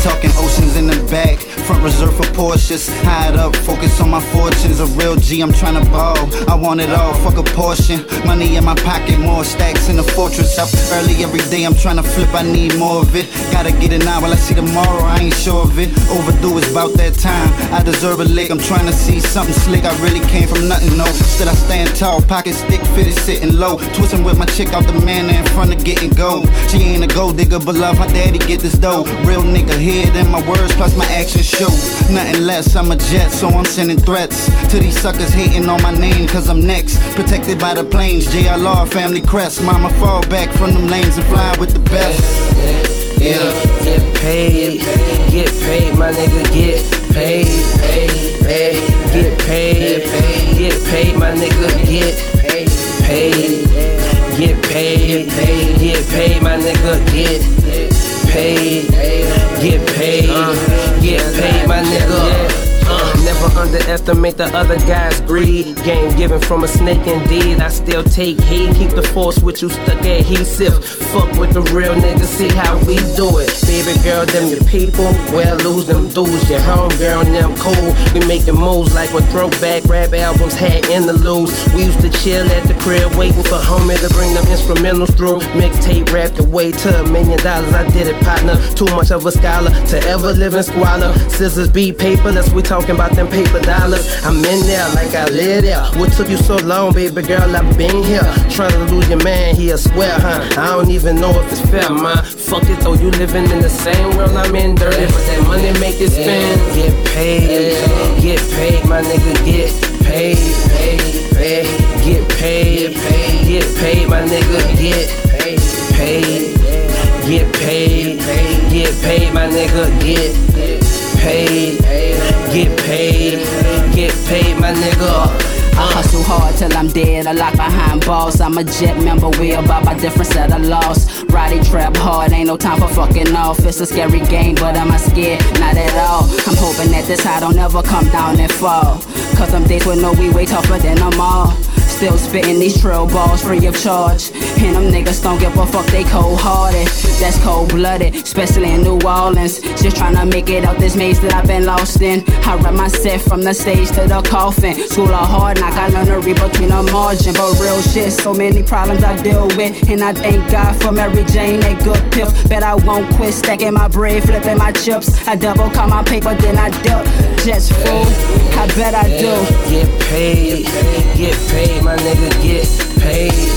talking oceans in the back. Front reserve for Porsches. Hide up, focus on my fortunes. A real G, I'm trying to ball. I want it all, fuck a portion. Money in my pocket, more stacks in the fortress. Up early every day, I'm trying to flip, I need more of it. Gotta get it now, while I see tomorrow, I ain't sure of it. Overdue is about that time. I deserve a lick, I'm trying to see something slick. I really came from nothing, no. Still I stand tall, pocket stick fitted, sitting low. Twisting with my chick out the man in front of getting gold. She ain't a gold digger, but love her daddy get this dough. Real nigga, head in my words, plus my actions show. Nothing less, I'm a jet, so I'm sending threats to these suckers hating on my name, cause I'm next. Protected by the planes, JLR family crest. Mama fall back from them lanes and fly with the best. Yeah, get paid, get paid, my nigga, get paid, paid, paid, get paid, get paid, my nigga, get paid, paid, get paid, get paid, my nigga, get paid, get paid, get paid, my nigga. Never underestimate the other guy's greed. Game given from a snake indeed. I still take heed. Keep the force with you stuck adhesive. Fuck with the real niggas, see how we do it. Baby girl, them your people. Well, lose them dudes. Your home girl, them cool. We making moves like when throwback rap albums had interludes. We used to chill at the crib, waiting for homie to bring them instrumentals through. Mixtape rap the way to a million dollars. I did it, partner. Too much of a scholar to ever live in squalor. Scissors beat paper, let's we talking about them paper dollars. I'm in there like I live there. What took you so long, baby girl? I've been here. Trying to lose your man, he a swear, huh? I don't even know if it's fair, man. Fuck it though, you living in the same world I'm in, dirty. But that money make it spin. Get paid, get paid, my nigga, get paid, paid, paid. Get paid, get paid, my nigga, get paid, my nigga, get paid, get paid, get paid, my nigga. I hustle hard till I'm dead. I lock behind balls. I'm a jet member. We about my different set of laws. Roddy trap hard. Ain't no time for fucking off. It's a scary game, but I'm not scared. Not at all. I'm hoping that this high don't ever come down and fall. Cause some days with no we way tougher than them all. Still spitting these trail balls free of charge. Them niggas don't give a fuck, they cold hearted. That's cold blooded, especially in New Orleans. Just trying to make it out this maze that I've been lost in. I rap myself from the stage to the coffin. School of hard knock, I got learn to read between the margin. But real shit, so many problems I deal with. And I thank God for Mary Jane, that good pill. Bet I won't quit stacking my bread, flipping my chips. I double count my paper, then I dip. Just fool, I bet I do. Get paid, get paid, my nigga, get paid,